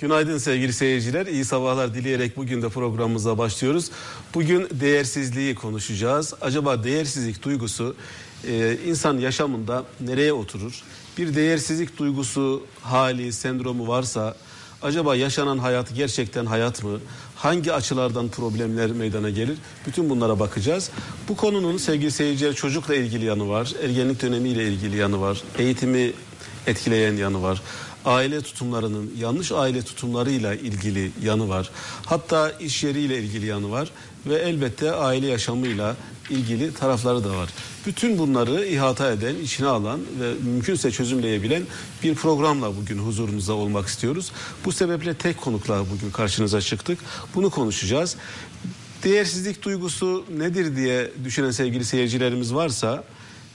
Günaydın sevgili seyirciler. İyi sabahlar dileyerek bugün de programımıza başlıyoruz. Bugün değersizliği konuşacağız. Acaba değersizlik duygusu e, insan yaşamında nereye oturur? Bir değersizlik duygusu, hali, sendromu varsa acaba yaşanan hayat gerçekten hayat mı? Hangi açılardan problemler meydana gelir? Bütün bunlara bakacağız. Bu konunun sevgili seyirciler çocukla ilgili yanı var. Ergenlik dönemiyle ilgili yanı var. Eğitimi etkileyen yanı var aile tutumlarının yanlış aile tutumlarıyla ilgili yanı var. Hatta iş yeriyle ilgili yanı var ve elbette aile yaşamıyla ilgili tarafları da var. Bütün bunları ihata eden, içine alan ve mümkünse çözümleyebilen bir programla bugün huzurunuzda olmak istiyoruz. Bu sebeple tek konukla bugün karşınıza çıktık. Bunu konuşacağız. Değersizlik duygusu nedir diye düşünen sevgili seyircilerimiz varsa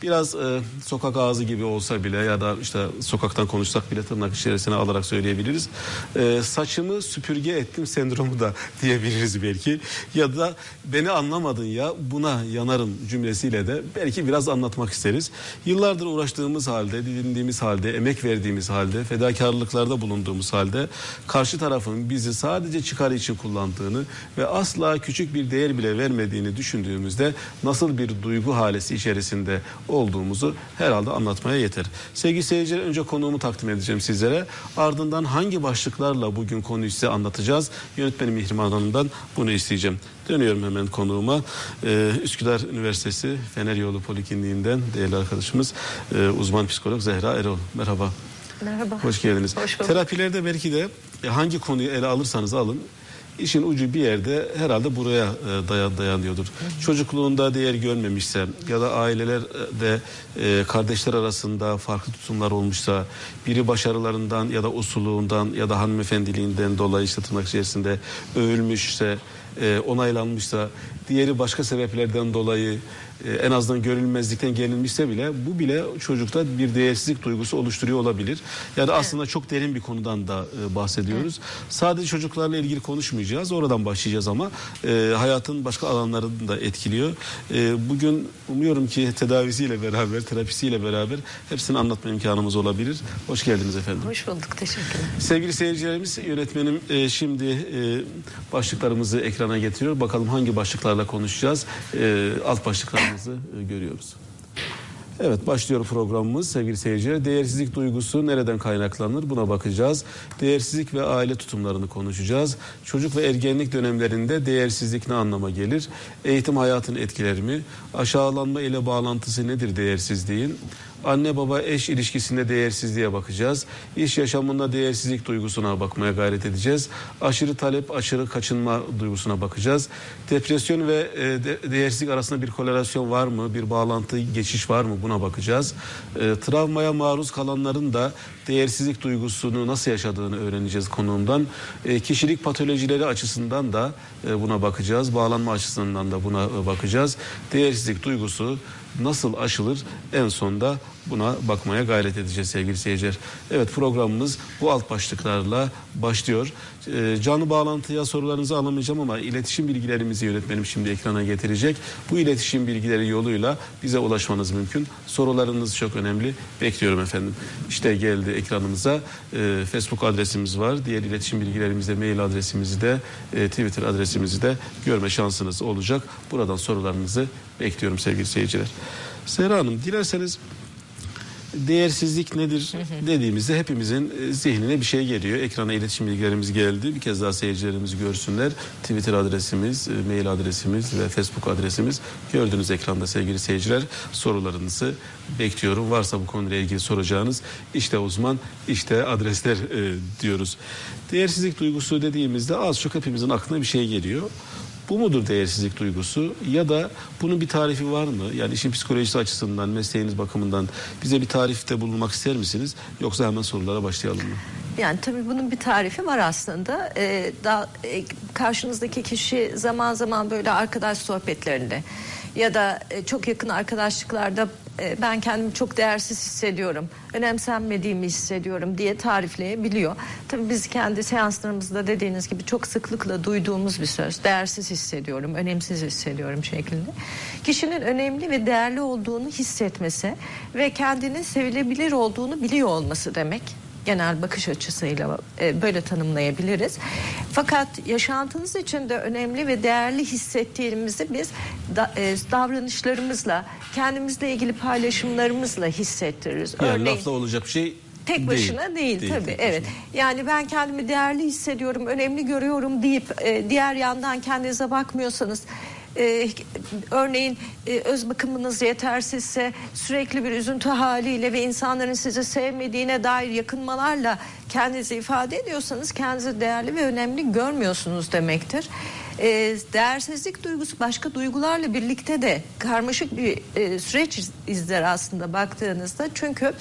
biraz e, sokak ağzı gibi olsa bile ya da işte sokaktan konuşsak bile tırnak içerisine alarak söyleyebiliriz. E, saçımı süpürge ettim sendromu da diyebiliriz belki. Ya da beni anlamadın ya buna yanarım cümlesiyle de belki biraz anlatmak isteriz. Yıllardır uğraştığımız halde, didindiğimiz halde, emek verdiğimiz halde, fedakarlıklarda bulunduğumuz halde karşı tarafın bizi sadece çıkar için kullandığını ve asla küçük bir değer bile vermediğini düşündüğümüzde nasıl bir duygu halesi içerisinde olduğumuzu herhalde anlatmaya yeter. Sevgili seyirciler önce konuğumu takdim edeceğim sizlere. Ardından hangi başlıklarla bugün konuyu size anlatacağız? Yönetmenim Mihrimah Hanım'dan bunu isteyeceğim. Dönüyorum hemen konuğuma. Ee, Üsküdar Üniversitesi Fener Yolu Polikliniğinden değerli arkadaşımız e, uzman psikolog Zehra Erol. Merhaba. Merhaba. Hoş geldiniz. Hoş bulduk. Terapilerde belki de e, hangi konuyu ele alırsanız alın işin ucu bir yerde herhalde buraya e, dayan, dayanıyordur. Çocukluğunda değer görmemişse ya da ailelerde e, kardeşler arasında farklı tutumlar olmuşsa biri başarılarından ya da usulünden ya da hanımefendiliğinden dolayı işte tırnak içerisinde övülmüşse e, onaylanmışsa diğeri başka sebeplerden dolayı e, en azından görülmezlikten gelinmişse bile bu bile çocukta bir değersizlik duygusu oluşturuyor olabilir. Yani aslında çok derin bir konudan da e, bahsediyoruz. Sadece çocuklarla ilgili konuşmayacağız. Oradan başlayacağız ama e, hayatın başka alanlarını da etkiliyor. E, bugün umuyorum ki tedavisiyle beraber, terapisiyle beraber hepsini anlatma imkanımız olabilir. Hoş geldiniz efendim. Hoş bulduk. Teşekkürler. Sevgili seyircilerimiz yönetmenim e, şimdi e, başlıklarımızı ekrana getiriyor. Bakalım hangi başlıklarla konuşacağız. E, alt başlıklarımızı e, görüyoruz. Evet başlıyor programımız sevgili seyirciler. Değersizlik duygusu nereden kaynaklanır buna bakacağız. Değersizlik ve aile tutumlarını konuşacağız. Çocuk ve ergenlik dönemlerinde değersizlik ne anlama gelir? Eğitim hayatın etkileri mi? Aşağılanma ile bağlantısı nedir değersizliğin? Anne baba eş ilişkisinde değersizliğe bakacağız. İş yaşamında değersizlik duygusuna bakmaya gayret edeceğiz. Aşırı talep, aşırı kaçınma duygusuna bakacağız. Depresyon ve e, de- değersizlik arasında bir korelasyon var mı? Bir bağlantı, geçiş var mı? Buna bakacağız. E, travmaya maruz kalanların da değersizlik duygusunu nasıl yaşadığını öğreneceğiz konuğumdan. E, kişilik patolojileri açısından da e, buna bakacağız. Bağlanma açısından da buna e, bakacağız. Değersizlik duygusu nasıl aşılır en sonda buna bakmaya gayret edeceğiz sevgili seyirciler. Evet programımız bu alt başlıklarla başlıyor. Ee, canlı bağlantıya sorularınızı alamayacağım ama iletişim bilgilerimizi yönetmenim şimdi ekrana getirecek. Bu iletişim bilgileri yoluyla bize ulaşmanız mümkün. Sorularınız çok önemli. Bekliyorum efendim. İşte geldi ekranımıza. Ee, Facebook adresimiz var. Diğer iletişim bilgilerimizde mail adresimizi de e, Twitter adresimizi de görme şansınız olacak. Buradan sorularınızı bekliyorum sevgili seyirciler. Sera Hanım dilerseniz değersizlik nedir dediğimizde hepimizin e, zihnine bir şey geliyor. Ekrana iletişim bilgilerimiz geldi. Bir kez daha seyircilerimiz görsünler. Twitter adresimiz, e, mail adresimiz ve Facebook adresimiz gördüğünüz ekranda sevgili seyirciler. Sorularınızı bekliyorum. Varsa bu konuyla ilgili soracağınız işte uzman, işte adresler e, diyoruz. Değersizlik duygusu dediğimizde az çok hepimizin aklına bir şey geliyor. Bu mudur değersizlik duygusu ya da bunun bir tarifi var mı? Yani işin psikolojisi açısından, mesleğiniz bakımından bize bir tarifte bulunmak ister misiniz? Yoksa hemen sorulara başlayalım mı? Yani tabii bunun bir tarifi var aslında. Ee, daha, e, karşınızdaki kişi zaman zaman böyle arkadaş sohbetlerinde ya da e, çok yakın arkadaşlıklarda ben kendimi çok değersiz hissediyorum, önemsenmediğimi hissediyorum diye tarifleyebiliyor. Tabii biz kendi seanslarımızda dediğiniz gibi çok sıklıkla duyduğumuz bir söz. Değersiz hissediyorum, önemsiz hissediyorum şeklinde. Kişinin önemli ve değerli olduğunu hissetmesi ve kendini sevilebilir olduğunu biliyor olması demek genel bakış açısıyla e, böyle tanımlayabiliriz. Fakat yaşantınız içinde önemli ve değerli hissettiğimizi biz da, e, davranışlarımızla, kendimizle ilgili paylaşımlarımızla hissettiririz. Yani Örneğin- lafla olacak bir şey Tek başına değil, tabii. tek evet. başına. Yani ben kendimi değerli hissediyorum, önemli görüyorum deyip e, diğer yandan kendinize bakmıyorsanız e, örneğin e, öz bakımınız yetersizse sürekli bir üzüntü haliyle ve insanların sizi sevmediğine dair yakınmalarla kendinizi ifade ediyorsanız kendinizi değerli ve önemli görmüyorsunuz demektir. E, değersizlik duygusu başka duygularla birlikte de karmaşık bir e, süreç iz- izler aslında baktığınızda çünkü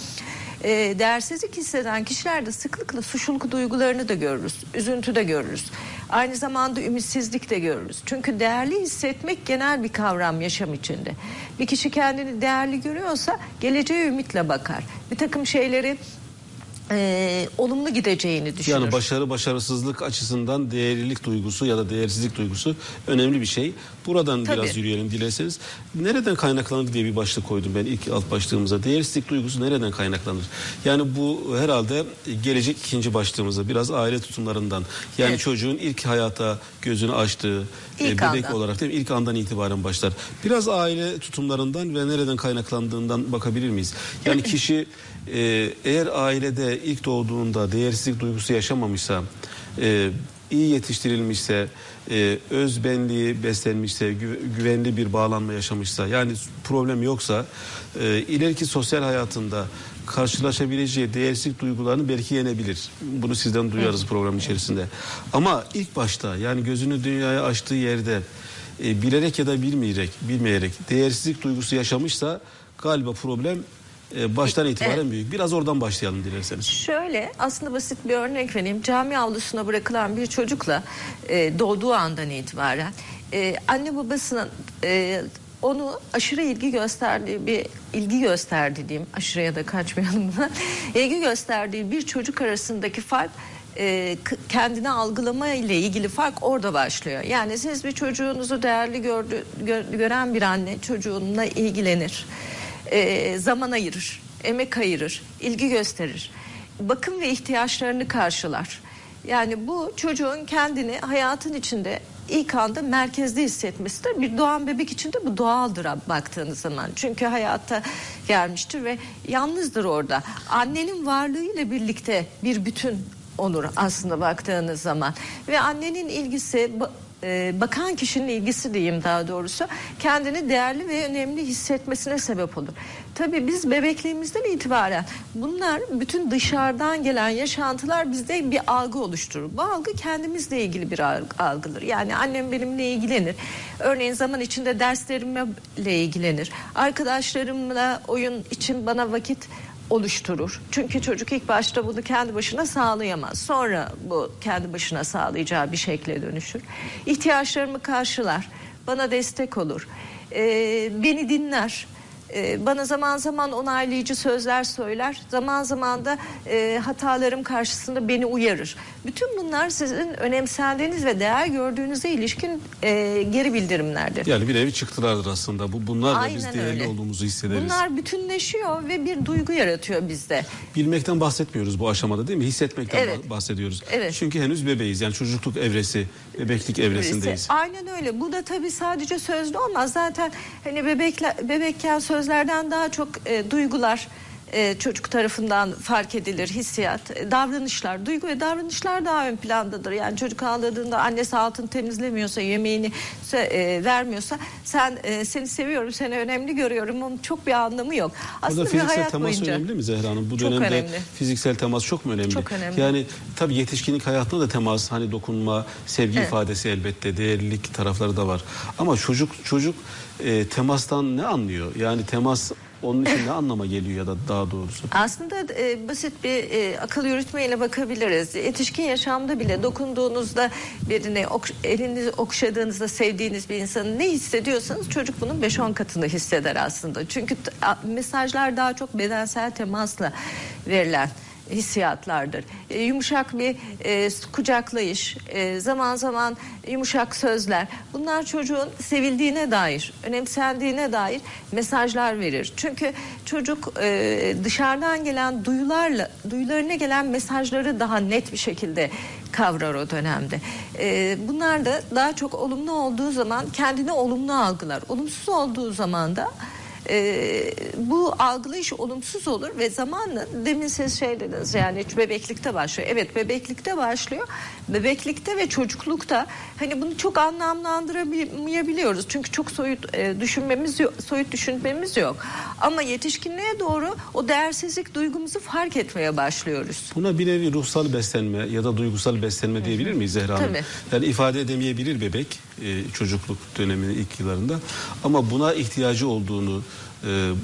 e, değersizlik hisseden kişilerde sıklıkla suçluluk duygularını da görürüz. Üzüntü de görürüz. Aynı zamanda ümitsizlik de görürüz. Çünkü değerli hissetmek genel bir kavram yaşam içinde. Bir kişi kendini değerli görüyorsa geleceğe ümitle bakar. Bir takım şeyleri e, olumlu gideceğini düşünür. Yani başarı başarısızlık açısından değerlilik duygusu ya da değersizlik duygusu önemli bir şey. Buradan Tabii. biraz yürüyelim dilerseniz. Nereden kaynaklanır diye bir başlık koydum ben ilk alt başlığımıza. Değersizlik duygusu nereden kaynaklanır? Yani bu herhalde gelecek ikinci başlığımıza biraz aile tutumlarından. Yani Evet. çocuğun ilk hayata gözünü açtığı e, İlk bebek andan. olarak değil mi? İlk andan itibaren başlar. Biraz aile tutumlarından ve nereden kaynaklandığından bakabilir miyiz? Yani kişi e, eğer ailede ilk doğduğunda değersizlik duygusu yaşamamışsa, e, iyi yetiştirilmişse, e, özbenliği beslenmişse, gü- güvenli bir bağlanma yaşamışsa, yani problem yoksa, e, ileriki sosyal hayatında karşılaşabileceği değersizlik duygularını belki yenebilir. Bunu sizden duyarız program içerisinde. Ama ilk başta yani gözünü dünyaya açtığı yerde e, bilerek ya da bilmeyerek, bilmeyerek değersizlik duygusu yaşamışsa galiba problem baştan itibaren büyük. Biraz oradan başlayalım dilerseniz. Şöyle aslında basit bir örnek vereyim. Cami avlusuna bırakılan bir çocukla e, doğduğu andan itibaren e, anne babasının e, onu aşırı ilgi gösterdiği bir ilgi gösterdiği diyeyim aşırıya da kaçmayalım buna. ilgi gösterdiği bir çocuk arasındaki fark e, kendini algılama ile ilgili fark orada başlıyor. Yani siz bir çocuğunuzu değerli gördü, gö- gören bir anne çocuğunla ilgilenir e, zaman ayırır, emek ayırır, ilgi gösterir. Bakım ve ihtiyaçlarını karşılar. Yani bu çocuğun kendini hayatın içinde ilk anda merkezde hissetmesidir. Bir doğan bebek için de bu doğaldır baktığınız zaman. Çünkü hayatta gelmiştir ve yalnızdır orada. Annenin varlığıyla birlikte bir bütün olur aslında baktığınız zaman. Ve annenin ilgisi e, bakan kişinin ilgisi diyeyim daha doğrusu kendini değerli ve önemli hissetmesine sebep olur. Tabii biz bebekliğimizden itibaren bunlar bütün dışarıdan gelen yaşantılar bizde bir algı oluşturur. Bu algı kendimizle ilgili bir alg- algıdır. Yani annem benimle ilgilenir. Örneğin zaman içinde derslerimle ilgilenir. Arkadaşlarımla oyun için bana vakit oluşturur. Çünkü çocuk ilk başta bunu kendi başına sağlayamaz. Sonra bu kendi başına sağlayacağı bir şekle dönüşür. İhtiyaçlarımı karşılar, bana destek olur, Ee, beni dinler. Ee, bana zaman zaman onaylayıcı sözler söyler. Zaman zaman da e, hatalarım karşısında beni uyarır. Bütün bunlar sizin önemsendiğiniz ve değer gördüğünüze ilişkin e, geri bildirimlerdir. Yani bir nevi çıktılardır aslında. Bu bunlarla biz Aynen değerli öyle. olduğumuzu hissederiz. Bunlar bütünleşiyor ve bir duygu yaratıyor bizde. Bilmekten bahsetmiyoruz bu aşamada değil mi? Hissetmekten Evet. bah- bahsediyoruz. Evet. Çünkü henüz bebeğiz. Yani çocukluk evresi, bebeklik evresindeyiz. Aynen öyle. Bu da tabii sadece sözlü olmaz. Zaten hani bebekle, bebekken sözlerden daha çok e, duygular e, çocuk tarafından fark edilir, hissiyat, e, davranışlar, duygu ve davranışlar daha ön plandadır. Yani çocuk ağladığında annesi altını temizlemiyorsa, yemeğini e, vermiyorsa sen e, seni seviyorum, seni önemli görüyorum. Onun çok bir anlamı yok. Burada bir fiziksel hayat temas boyunca. önemli mi Zehra Hanım? Bu Çok dönemde önemli. fiziksel temas çok mu önemli? Çok önemli. Yani tabii yetişkinlik hayatında da temas, hani dokunma, sevgi Evet. ifadesi elbette, değerlilik tarafları da var. Ama çocuk çocuk e, temastan ne anlıyor? Yani temas onun için ne anlama geliyor ya da daha doğrusu? Aslında e, basit bir e, akıl yürütmeyle bakabiliriz. Yetişkin yaşamda bile dokunduğunuzda birine ok, elinizi okşadığınızda sevdiğiniz bir insanın ne hissediyorsanız çocuk bunun 5-10 katını hisseder aslında. Çünkü mesajlar daha çok bedensel temasla verilen hissiyatlardır. E, yumuşak bir e, kucaklayış, e, zaman zaman yumuşak sözler. Bunlar çocuğun sevildiğine dair, önemsendiğine dair mesajlar verir. Çünkü çocuk e, dışarıdan gelen duyularla, duyularına gelen mesajları daha net bir şekilde kavrar o dönemde. E, bunlar da daha çok olumlu olduğu zaman kendini olumlu algılar. Olumsuz olduğu zaman da e, bu algılayış olumsuz olur ve zamanla demin siz şey dediniz yani bebeklikte başlıyor. Evet bebeklikte başlıyor. Bebeklikte ve çocuklukta hani bunu çok anlamlandıramayabiliyoruz. Çünkü çok soyut e, düşünmemiz yok, soyut düşünmemiz yok. Ama yetişkinliğe doğru o değersizlik duygumuzu fark etmeye başlıyoruz. Buna bir nevi ruhsal beslenme ya da duygusal beslenme diyebilir miyiz Zehra Hanım? Tabii. Yani ifade edemeyebilir bebek e, çocukluk döneminin ilk yıllarında ama buna ihtiyacı olduğunu e,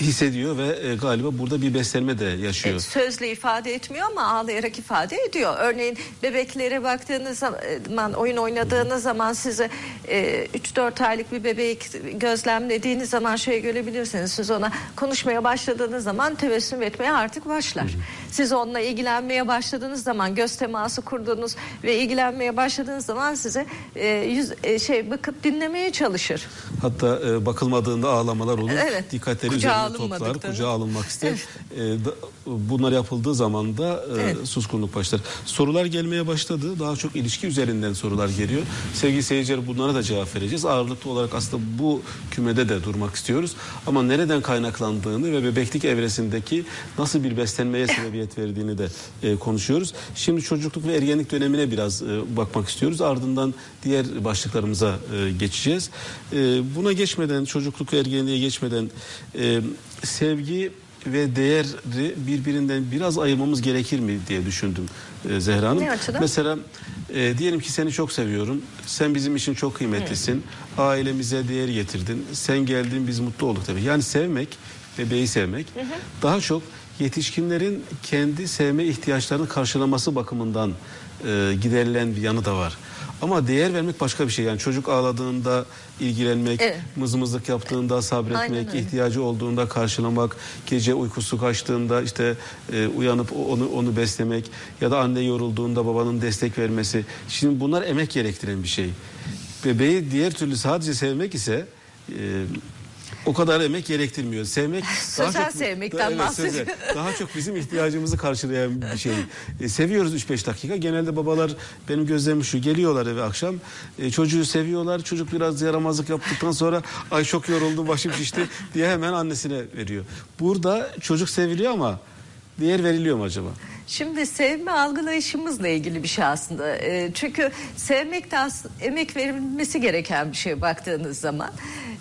hissediyor ve e, galiba burada bir beslenme de yaşıyor. E, Sözle ifade etmiyor ama ağlayarak ifade ediyor. Örneğin bebeklere baktığınız zaman, oyun oynadığınız zaman size e, 3-4 aylık bir bebeği gözlemlediğiniz zaman şey görebilirsiniz. Siz ona konuşmaya başladığınız zaman tebessüm etmeye artık başlar. Siz onunla ilgilenmeye başladığınız zaman, göz teması kurduğunuz ve ilgilenmeye başladığınız zaman size e, yüz e, şey bakıp dinlemeye çalışır. Hatta e, bakılmadığında ağlamalar olur. Evet. Dikkatleri üzerine toplar, kucağa alınmak ister. E, da- bunlar yapıldığı zaman da e, Evet. suskunluk başlar. Sorular gelmeye başladı. Daha çok ilişki üzerinden sorular geliyor. Sevgili seyirciler bunlara da cevap vereceğiz. Ağırlıklı olarak aslında bu kümede de durmak istiyoruz. Ama nereden kaynaklandığını ve bebeklik evresindeki nasıl bir beslenmeye sebebiyet verdiğini de e, konuşuyoruz. Şimdi çocukluk ve ergenlik dönemine biraz e, bakmak istiyoruz. Ardından diğer başlıklarımıza e, geçeceğiz. E, buna geçmeden, çocukluk ve ergenliğe geçmeden e, sevgi ve değeri birbirinden biraz ayırmamız gerekir mi diye düşündüm e, Zehra Hanım. Ne açıdan? Mesela e, diyelim ki seni çok seviyorum. Sen bizim için çok kıymetlisin. Ailemize değer getirdin. Sen geldin biz mutlu olduk tabii. Yani sevmek, bebeği sevmek daha çok yetişkinlerin kendi sevme ihtiyaçlarını karşılaması bakımından e, giderilen bir yanı da var. Ama değer vermek başka bir şey. Yani çocuk ağladığında ilgilenmek, Evet. mızmızlık yaptığında sabretmek, ihtiyacı olduğunda karşılamak, gece uykusu kaçtığında işte e, uyanıp onu onu beslemek ya da anne yorulduğunda babanın destek vermesi. Şimdi bunlar emek gerektiren bir şey. Bebeği diğer türlü sadece sevmek ise e, o kadar emek gerektirmiyor. Sevmek Sözel sevmekten bahsediyor. sözel. Daha çok bizim ihtiyacımızı karşılayan bir şey. E, seviyoruz 3-5 dakika. Genelde babalar benim gözlemim şu geliyorlar eve akşam. e, çocuğu seviyorlar. Çocuk biraz yaramazlık yaptıktan sonra ay çok yoruldum başım şişti diye hemen annesine veriyor. Burada çocuk seviliyor ama değer veriliyor mu acaba? Şimdi sevme algılayışımızla ilgili bir şey aslında. Ee, çünkü sevmek de emek verilmesi gereken bir şey baktığınız zaman.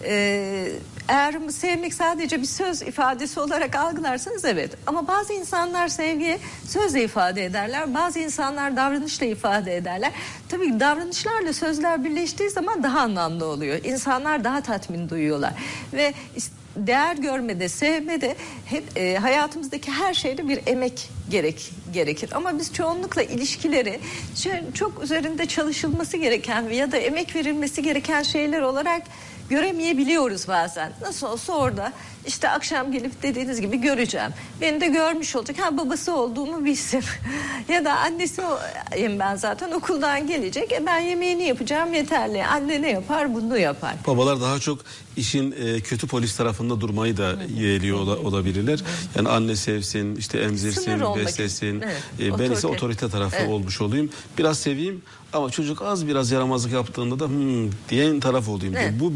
Ee, eğer sevmek sadece bir söz ifadesi olarak algılarsanız evet. Ama bazı insanlar sevgiyi sözle ifade ederler. Bazı insanlar davranışla ifade ederler. Tabii davranışlarla sözler birleştiği zaman daha anlamlı oluyor. İnsanlar daha tatmin duyuyorlar. Ve is- değer görmede, sevmede hep e, hayatımızdaki her şeyde bir emek gerek gerekir. Ama biz çoğunlukla ilişkileri şey- çok üzerinde çalışılması gereken ya da emek verilmesi gereken şeyler olarak göremeyebiliyoruz bazen. Nasıl olsa orada işte akşam gelip dediğiniz gibi göreceğim. Beni de görmüş olacak. Ha babası olduğumu bilsin. ya da annesi oyum ben zaten okuldan gelecek. E ben yemeğini yapacağım yeterli. Anne ne yapar? Bunu yapar. Babalar daha çok işin e, kötü polis tarafında durmayı da yeğliyor ola- olabilirler. Yani anne sevsin, işte emzirsin, beslesin. Evet, E, ben ise otorite. tarafı Evet. olmuş olayım. Biraz seveyim ama çocuk az biraz yaramazlık yaptığında da hmm, diyen taraf olayım. Evet. Bu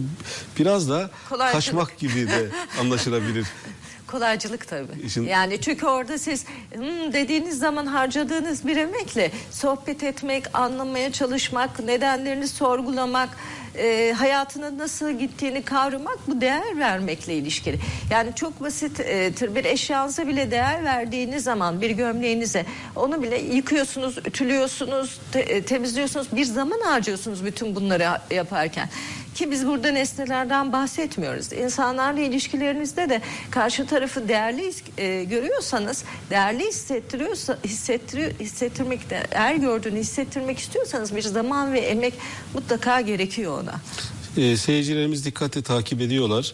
biraz da Kolaycılık. kaçmak gibi de anlaşılabilir. Kolaycılık tabii. İşin- Yani çünkü orada siz "Hmm" dediğiniz zaman harcadığınız bir emekle sohbet etmek, anlamaya çalışmak, nedenlerini sorgulamak, e, hayatının nasıl gittiğini kavramak bu değer vermekle ilişkili. Yani çok basittir bir eşyanıza bile değer verdiğiniz zaman bir gömleğinize onu bile yıkıyorsunuz, ütülüyorsunuz, te- e, temizliyorsunuz. Bir zaman harcıyorsunuz bütün bunları yaparken. Ki biz burada nesnelerden bahsetmiyoruz. İnsanlarla ilişkilerinizde de karşı tarafı değerli e, görüyorsanız, değerli hissettiriyorsa hissettiriyor hissettirmek değer gördüğünü hissettirmek istiyorsanız bir zaman ve emek mutlaka gerekiyor ona. Ee, seyircilerimiz dikkatle takip ediyorlar.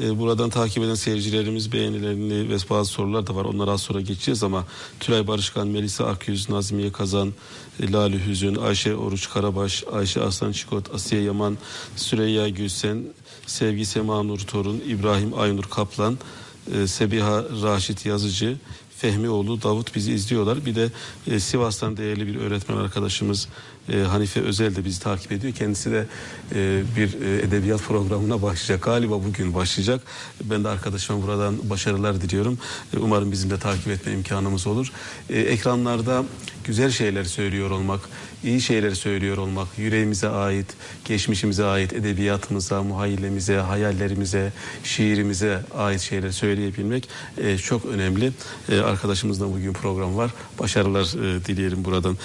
Ee, buradan takip eden seyircilerimiz beğenilerini ve bazı sorular da var. Onları az sonra geçeceğiz ama Tülay Barışkan, Melisa Akyüz, Nazmiye Kazan, e, Lale Hüzün, Ayşe Oruç Karabaş, Ayşe Aslan Çikot, Asiye Yaman, Süreyya Gülsen, Sevgi Sema Nur Torun, İbrahim Aynur Kaplan, e, Sebiha Raşit Yazıcı, Fehmioğlu, Davut bizi izliyorlar. Bir de e, Sivas'tan değerli bir öğretmen arkadaşımız e, Hanife Özel de bizi takip ediyor. Kendisi de e, bir e, edebiyat programına başlayacak. Galiba bugün başlayacak. Ben de arkadaşıma buradan başarılar diliyorum. E, umarım bizim de takip etme imkanımız olur. E, ekranlarda güzel şeyler söylüyor olmak, iyi şeyler söylüyor olmak, yüreğimize ait, geçmişimize ait, edebiyatımıza, muhayyilemize, hayallerimize, şiirimize ait şeyler söyleyebilmek e, çok önemli. E, arkadaşımızla bugün program var. Başarılar e, dileyelim buradan.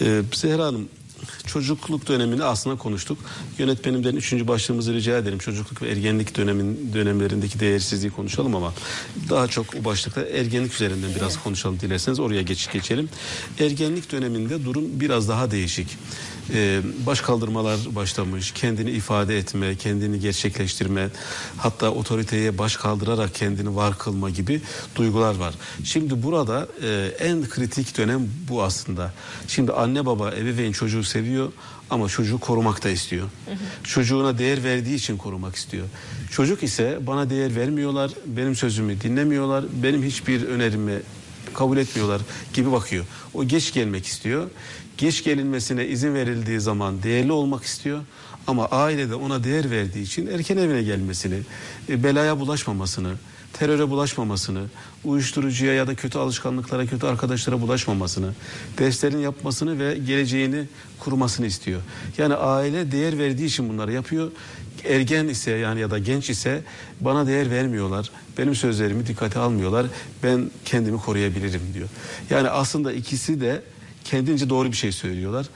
E, Zehra Hanım, çocukluk dönemini aslında konuştuk. Yönetmenimden üçüncü başlığımızı rica ederim. Çocukluk ve ergenlik dönemin dönemlerindeki değersizliği konuşalım ama daha çok o başlıkta ergenlik üzerinden biraz konuşalım dilerseniz oraya geç geçelim. Ergenlik döneminde durum biraz daha değişik. Ee, baş kaldırmalar başlamış, kendini ifade etme, kendini gerçekleştirme, hatta otoriteye baş kaldırarak kendini var kılma gibi duygular var. Şimdi burada e, en kritik dönem bu aslında. Şimdi anne baba ebeveyn çocuğu seviyor ama çocuğu korumak da istiyor. Çocuğuna değer verdiği için korumak istiyor. Çocuk ise bana değer vermiyorlar, benim sözümü dinlemiyorlar, benim hiçbir önerimi kabul etmiyorlar gibi bakıyor. O geç gelmek istiyor. Geç gelinmesine izin verildiği zaman değerli olmak istiyor. Ama ailede ona değer verdiği için erken evine gelmesini, e, belaya bulaşmamasını, teröre bulaşmamasını, uyuşturucuya ya da kötü alışkanlıklara, kötü arkadaşlara bulaşmamasını, derslerini yapmasını ve geleceğini kurmasını istiyor. Yani aile değer verdiği için bunları yapıyor. Ergen ise yani ya da genç ise bana değer vermiyorlar. Benim sözlerimi dikkate almıyorlar. Ben kendimi koruyabilirim diyor. Yani aslında ikisi de kendince doğru bir şey söylüyorlar.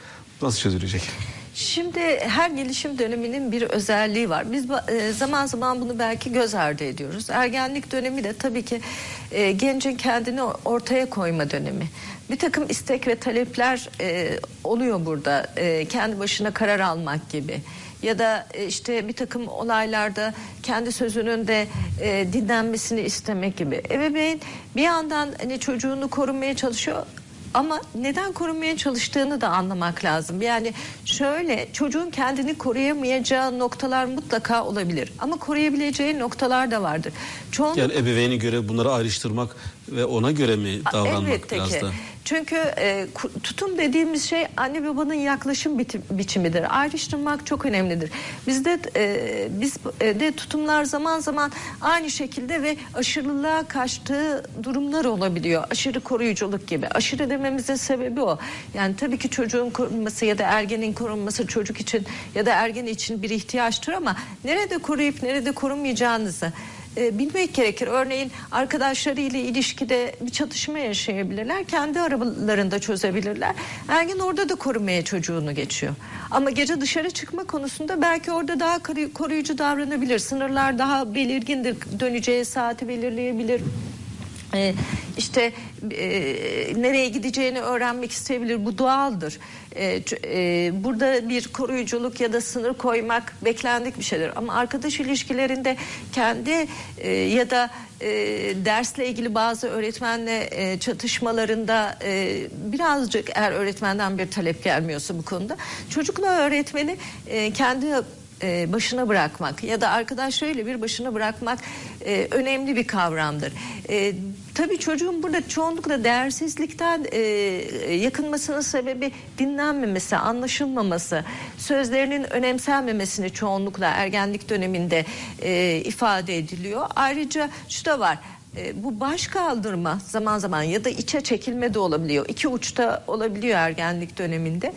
Nasıl çözülecek? Şimdi her gelişim döneminin bir özelliği var. Biz e, zaman zaman bunu belki göz ardı ediyoruz. Ergenlik dönemi de tabii ki e, gencin kendini ortaya koyma dönemi. Bir takım istek ve talepler e, oluyor burada. Kendi başına karar almak gibi. Ya da işte bir takım olaylarda kendi sözünün de dinlenmesini istemek gibi. Ebeveyn bir yandan hani çocuğunu korumaya çalışıyor ama neden korumaya çalıştığını da anlamak lazım. Yani şöyle çocuğun kendini koruyamayacağı noktalar mutlaka olabilir. Ama koruyabileceği noktalar da vardır. Çoğunluk Yani ebeveyni göre bunları ayrıştırmak ve ona göre mi davranmak Elbette biraz ki. da? Çünkü e, tutum dediğimiz şey anne babanın yaklaşım biti- biçimidir. Ayrıştırmak çok önemlidir. Bizde e, biz e, de tutumlar zaman zaman aynı şekilde ve aşırılığa kaçtığı durumlar olabiliyor. Aşırı koruyuculuk gibi. Aşırı dememizin sebebi o. Yani tabii ki çocuğun korunması ya da ergenin korunması çocuk için ya da ergen için bir ihtiyaçtır ama nerede koruyup nerede korunmayacağınızı e, bilmek gerekir. Örneğin arkadaşlarıyla ilişkide bir çatışma yaşayabilirler. Kendi aralarında çözebilirler. Ergen orada da korumaya çocuğunu geçiyor. Ama gece dışarı çıkma konusunda belki orada daha koru- koruyucu davranabilir. Sınırlar daha belirgindir. Döneceği saati belirleyebilir. Ee, işte e, nereye gideceğini öğrenmek isteyebilir. Bu doğaldır. Ç- e, burada bir koruyuculuk ya da sınır koymak beklendik bir şeydir. Ama arkadaş ilişkilerinde kendi e, ya da e, dersle ilgili bazı öğretmenle e, çatışmalarında e, birazcık eğer öğretmenden bir talep gelmiyorsa bu konuda çocukla öğretmeni e, kendi e, başına bırakmak ya da arkadaşlarıyla bir başına bırakmak e, önemli bir kavramdır. E, tabii çocuğun burada çoğunlukla değersizlikten e, yakınmasının sebebi dinlenmemesi, anlaşılmaması, sözlerinin önemsenmemesini çoğunlukla ergenlik döneminde e, ifade ediliyor. Ayrıca şu da var. E, bu baş kaldırma zaman zaman ya da içe çekilme de olabiliyor. İki uçta olabiliyor ergenlik döneminde.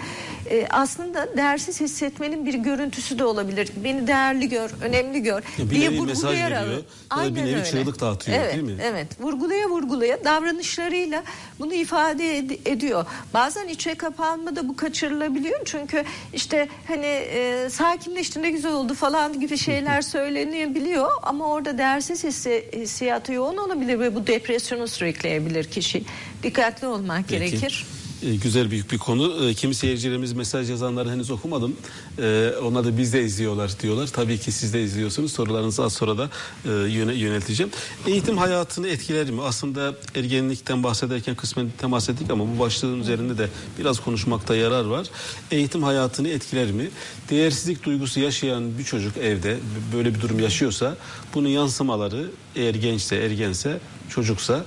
E, aslında değersiz hissetmenin bir görüntüsü de olabilir. Beni değerli gör, önemli gör Ya bir diye nevi mesaj veriyor ya da bir Aynen nevi öyle. çığlık dağıtıyor, evet, değil mi? Evet, vurgulaya vurgulaya davranışlarıyla bunu ifade ed- ediyor. Bazen içe kapanma da bu kaçırılabiliyor. Çünkü işte hani e, sakinleşti ne güzel oldu falan gibi şeyler söylenebiliyor. Ama orada değersiz hissi, hissiyatı yoğun olabilir ve bu depresyonu sürükleyebilir kişi. Dikkatli olmak Peki. gerekir. E, güzel büyük bir konu. E, kimi seyircilerimiz mesaj yazanları henüz okumadım. E, onlar da biz de izliyorlar diyorlar. Tabii ki siz de izliyorsunuz. Sorularınızı az sonra da e, yöne, yönelteceğim. Eğitim hayatını etkiler mi? Aslında ergenlikten bahsederken kısmen temas ettik ama bu başlığın üzerinde de biraz konuşmakta yarar var. Eğitim hayatını etkiler mi? Değersizlik duygusu yaşayan bir çocuk evde böyle bir durum yaşıyorsa bunun yansımaları eğer gençse, ergense, çocuksa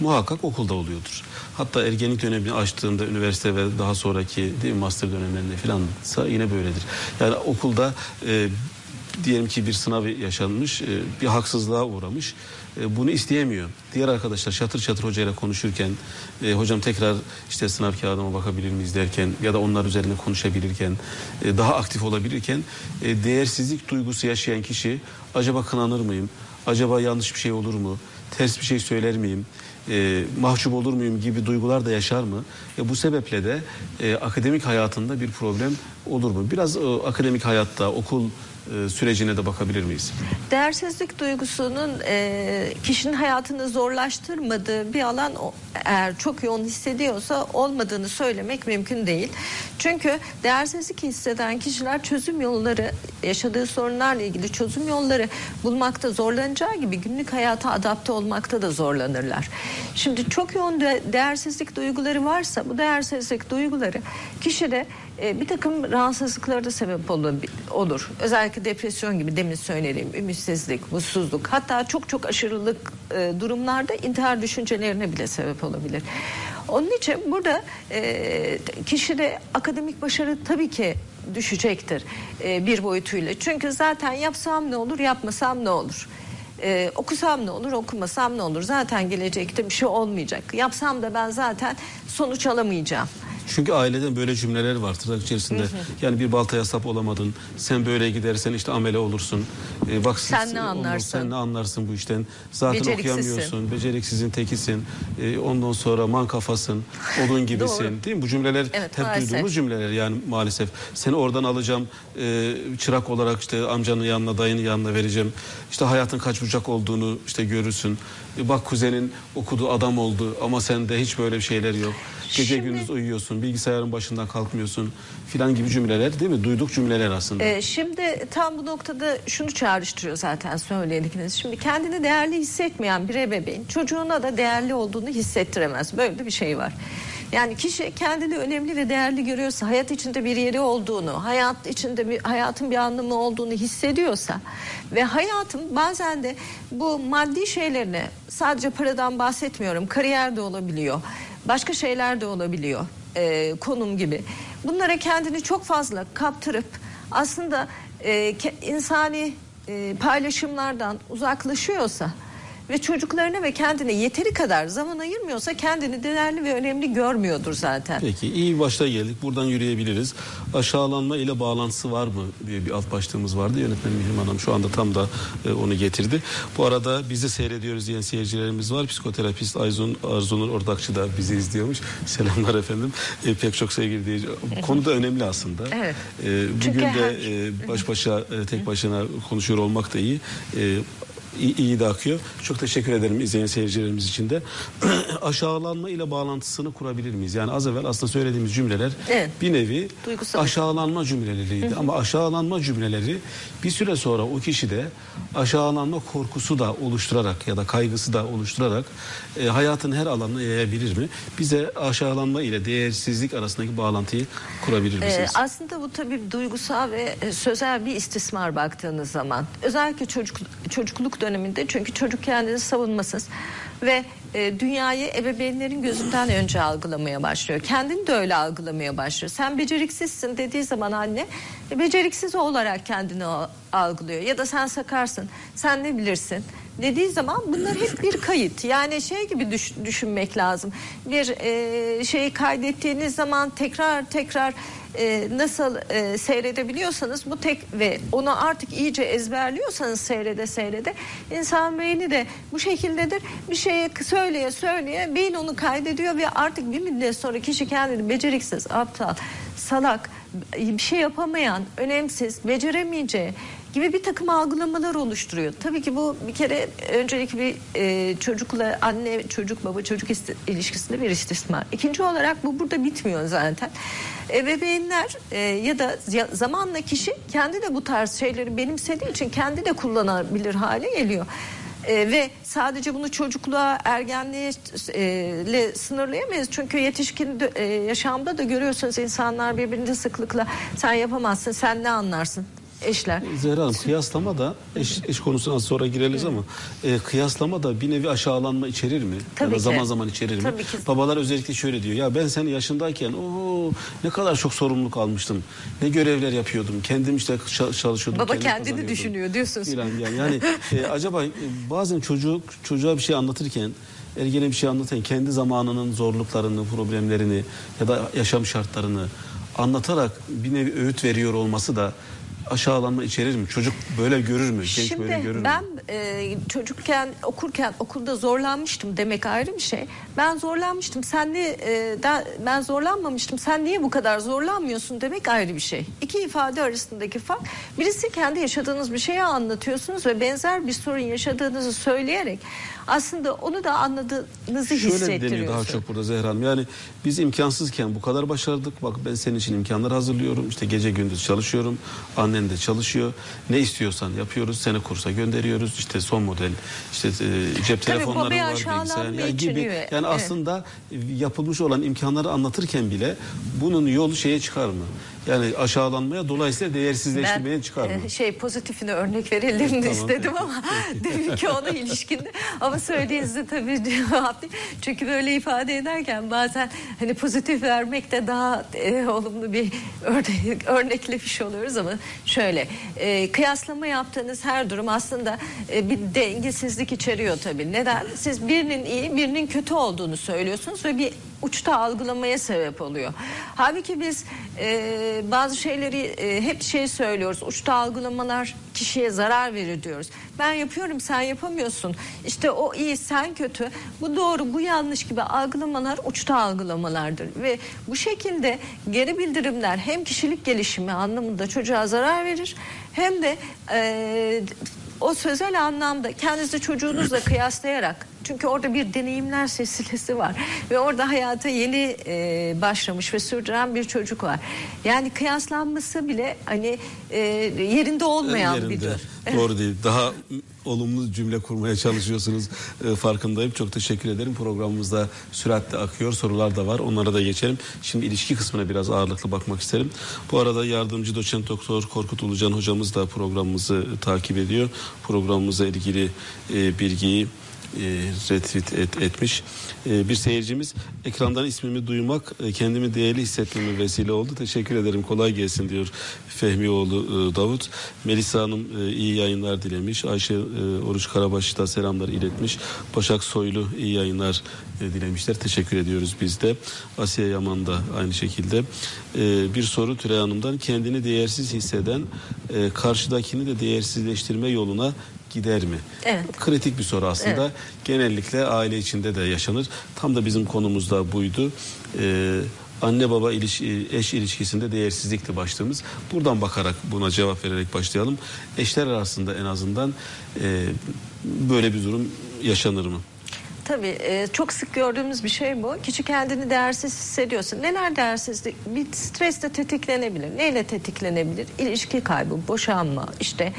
muhakkak okulda oluyordur. Hatta ergenlik dönemini açtığında üniversite ve daha sonraki değil mi, master dönemlerinde filansa yine böyledir. Yani okulda e, diyelim ki bir sınav yaşanmış, e, bir haksızlığa uğramış. E, bunu isteyemiyor. Diğer arkadaşlar çatır çatır hocayla konuşurken, e, hocam tekrar işte sınav kağıdıma bakabilir miyiz derken ya da onlar üzerine konuşabilirken, daha aktif olabilirken değersizlik duygusu yaşayan kişi acaba kınanır mıyım? Acaba yanlış bir şey olur mu? Ters bir şey söyler miyim? E, mahcup olur muyum gibi duygular da yaşar mı? E, bu sebeple de e, akademik hayatında bir problem olur mu? Biraz e, akademik hayatta okul sürecine de bakabilir miyiz? Değersizlik duygusunun e, kişinin hayatını zorlaştırmadığı bir alan eğer çok yoğun hissediyorsa olmadığını söylemek mümkün değil. Çünkü değersizlik hisseden kişiler çözüm yolları yaşadığı sorunlarla ilgili çözüm yolları bulmakta zorlanacağı gibi günlük hayata adapte olmakta da zorlanırlar. Şimdi çok yoğun de- değersizlik duyguları varsa bu değersizlik duyguları kişide e, bir takım rahatsızlıklara da sebep olur. Özellikle depresyon gibi demin söylediğim ümitsizlik, mutsuzluk hatta çok çok aşırılık e, durumlarda intihar düşüncelerine bile sebep olabilir. Onun için burada e, kişide akademik başarı tabii ki düşecektir e, bir boyutuyla. Çünkü zaten yapsam ne olur, yapmasam ne olur? Ee, okusam ne olur, okumasam ne olur? Zaten gelecekte bir şey olmayacak. Yapsam da ben zaten sonuç alamayacağım. Çünkü aileden böyle cümleler var tırnak içerisinde. Yani bir baltaya sap olamadın. Sen böyle gidersen işte amele olursun. Ee, bak Sen ne anlarsın? Sen ne anlarsın bu işten? Zaten okuyamıyorsun. Beceriksizin tekisin. Ee, ondan sonra man kafasın. Odun gibisin. Doğru. Değil mi? Bu cümleler Evet, hep maalesef. duyduğumuz cümleler yani maalesef. Seni oradan alacağım. e, çırak olarak işte amcanın yanına, dayının yanına vereceğim. İşte hayatın kaç bucak olduğunu işte görürsün. E, bak kuzenin okudu adam oldu ama sende hiç böyle şeyler yok. Gece Şimdi- gündüz uyuyorsun, bilgisayarın başından kalkmıyorsun filan gibi cümleler değil mi? Duyduk cümleler aslında. Ee, şimdi tam bu noktada şunu çağrıştırıyor zaten söyledikleriniz. Şimdi kendini değerli hissetmeyen bir ebeveyn çocuğuna da değerli olduğunu hissettiremez. Böyle bir şey var. Yani kişi kendini önemli ve değerli görüyorsa, hayat içinde bir yeri olduğunu, hayat içinde bir hayatın bir anlamı olduğunu hissediyorsa ve hayatın bazen de bu maddi şeylerine sadece paradan bahsetmiyorum, kariyer de olabiliyor, başka şeyler de olabiliyor, e, konum gibi. Bunlara kendini çok fazla kaptırıp aslında e, insani e, paylaşımlardan uzaklaşıyorsa ve çocuklarına ve kendine yeteri kadar zaman ayırmıyorsa kendini değerli ve önemli görmüyordur zaten. Peki iyi bir başta geldik. Buradan yürüyebiliriz. Aşağılanma ile bağlantısı var mı diye bir alt başlığımız vardı. Yönetmen Mihrim Hanım şu anda tam da e, onu getirdi. Bu arada bizi seyrediyoruz diyen seyircilerimiz var. Psikoterapist Ayzun Arzunur Ordakçı da bizi izliyormuş. Selamlar efendim. E, pek çok sevgili. Bu Konu da önemli aslında. Evet. E, Çünkü bugün de her- e, baş başa e, tek başına konuşuyor olmak da iyi. E, iyi, iyi de akıyor. Çok teşekkür ederim izleyen seyircilerimiz için de. Aşağılanma ile bağlantısını kurabilir miyiz? Yani az evvel aslında söylediğimiz cümleler Evet. bir nevi Duygusal. aşağılanma cümleleriydi. Ama aşağılanma cümleleri bir süre sonra o kişide aşağılanma korkusu da oluşturarak ya da kaygısı da oluşturarak e, hayatın her alanına yayabilir mi? Bize aşağılanma ile değersizlik arasındaki bağlantıyı kurabilir Ee, misiniz? aslında bu tabii duygusal ve e, sözel bir istismar baktığınız zaman. Özellikle çocuk çocukluk döneminde çünkü çocuk kendini savunmasız ve e, dünyayı ebeveynlerin gözünden önce algılamaya başlıyor. Kendini de öyle algılamaya başlıyor. Sen beceriksizsin dediği zaman anne beceriksiz olarak kendini algılıyor. Ya da sen sakarsın, sen ne bilirsin dediği zaman bunlar hep bir kayıt. Yani şey gibi düş- düşünmek lazım. Bir e, şeyi kaydettiğiniz zaman tekrar tekrar e, nasıl e, seyredebiliyorsanız bu tek ve onu artık iyice ezberliyorsanız seyrede seyrede insan beyni de bu şekildedir. Bir şeyi söyleye söyleye beyin onu kaydediyor ve artık bir müddet sonra kişi kendini beceriksiz, aptal, salak, bir şey yapamayan, önemsiz, beceremeyeceği gibi bir takım algılamalar oluşturuyor. Tabii ki bu bir kere öncelikle bir e, çocukla anne çocuk baba çocuk ilişkisinde bir istismar. İkinci olarak bu burada bitmiyor zaten. Ebeveynler e, ya da zamanla kişi kendi de bu tarz şeyleri benimsediği için kendi de kullanabilir hale geliyor. E, ve sadece bunu çocukluğa, ergenliğe e, sınırlayamayız. Çünkü yetişkin e, yaşamda da görüyorsunuz insanlar birbirine sıklıkla sen yapamazsın, sen ne anlarsın eşler. Zehra Hanım kıyaslama da eş, eş konusuna sonra gireriz ama e, kıyaslama da bir nevi aşağılanma içerir mi? Tabii ya da ki. zaman zaman içerir mi? Tabii ki. Babalar özellikle şöyle diyor. Ya ben senin yaşındayken o ne kadar çok sorumluluk almıştım. Ne görevler yapıyordum. Kendim işte ça- çalışıyordum. Baba kendim kendini kazanıyordum. düşünüyor diyorsunuz. Filan yani, yani e, acaba e, bazen çocuk çocuğa bir şey anlatırken ergene bir şey anlatırken kendi zamanının zorluklarını, problemlerini ya da yaşam şartlarını anlatarak bir nevi öğüt veriyor olması da aşağılanma içerir mi? Çocuk böyle görür mü? Genç Şimdi böyle görür ben mü? e, çocukken okurken okulda zorlanmıştım demek ayrı bir şey. Ben zorlanmıştım. Sen ne e, da- ben zorlanmamıştım. Sen niye bu kadar zorlanmıyorsun demek ayrı bir şey. İki ifade arasındaki fark. Birisi kendi yaşadığınız bir şeyi anlatıyorsunuz ve benzer bir sorun yaşadığınızı söyleyerek aslında onu da anladığınızı Şöyle deniyor hissettiriyorsunuz. daha çok burada Zehra Hanım. Yani biz imkansızken bu kadar başardık. Bak ben senin için imkanlar hazırlıyorum. İşte gece gündüz çalışıyorum. Annen de çalışıyor. Ne istiyorsan yapıyoruz. Seni kursa gönderiyoruz. İşte son model işte e, cep Tabii telefonları var, bilgisayar yani gibi. Yani Evet. aslında yapılmış olan imkanları anlatırken bile bunun yolu şeye çıkar mı? Yani aşağılanmaya dolayısıyla değersizleştirmeye çıkar mı? e, şey pozitifine örnek verelim de Tamam, istedim ama demek ki ona ilişkin ama söylediğinizde tabii. Çünkü böyle ifade ederken bazen hani pozitif vermek de daha e, olumlu bir örnek, örneklemiş oluyoruz ama şöyle e, kıyaslama yaptığınız her durum aslında e, bir dengesizlik içeriyor tabii. Neden? Siz birinin iyi birinin kötü olduğunu söylüyorsunuz ve bir uçta algılamaya sebep oluyor. Halbuki biz e, bazı şeyleri e, hep şey söylüyoruz. Uçta algılamalar kişiye zarar verir diyoruz. Ben yapıyorum sen yapamıyorsun. İşte o iyi sen kötü. Bu doğru bu yanlış gibi algılamalar uçta algılamalardır. Ve bu şekilde geri bildirimler hem kişilik gelişimi anlamında çocuğa zarar verir hem de e, o sözel anlamda kendinizi çocuğunuzla kıyaslayarak çünkü orada bir deneyimler silsilesi var ve orada hayata yeni e, başlamış ve sürdüren bir çocuk var. Yani kıyaslanması bile hani e, yerinde olmayan bir yerinde. durum. Doğru değil. Daha olumlu cümle kurmaya çalışıyorsunuz. E, farkındayım. Çok teşekkür ederim. Programımızda süratle akıyor. Sorular da var. Onlara da geçelim. Şimdi ilişki kısmına biraz ağırlıklı bakmak isterim. Bu arada yardımcı doçent doktor Korkut Ulucan hocamız da programımızı takip ediyor. Programımıza ilgili e, bilgiyi retweet et- etmiş. E, bir seyircimiz ekrandan ismimi duymak e, kendimi değerli hissetmeme vesile oldu. Teşekkür ederim. Kolay gelsin diyor Fehmioğlu e, Davut. Melisa Hanım e, iyi yayınlar dilemiş. Ayşe e, Oruç Karabaş da selamlar iletmiş. Başak Soylu iyi yayınlar e, dilemişler. Teşekkür ediyoruz biz de. Asiye Yaman da aynı şekilde. E, bir soru Tülay Hanım'dan kendini değersiz hisseden e, karşıdakini de değersizleştirme yoluna gider mi? Evet. Kritik bir soru aslında. Evet. Genellikle aile içinde de yaşanır. Tam da bizim konumuz da buydu. Ee, anne baba iliş- eş ilişkisinde değersizlikti başlığımız. Buradan bakarak buna cevap vererek başlayalım. Eşler arasında en azından e, böyle bir durum yaşanır mı? Tabii e, çok sık gördüğümüz bir şey bu. Kişi kendini değersiz hissediyorsa neler değersizlik? Bir stres de tetiklenebilir. Neyle tetiklenebilir? İlişki kaybı, boşanma, işte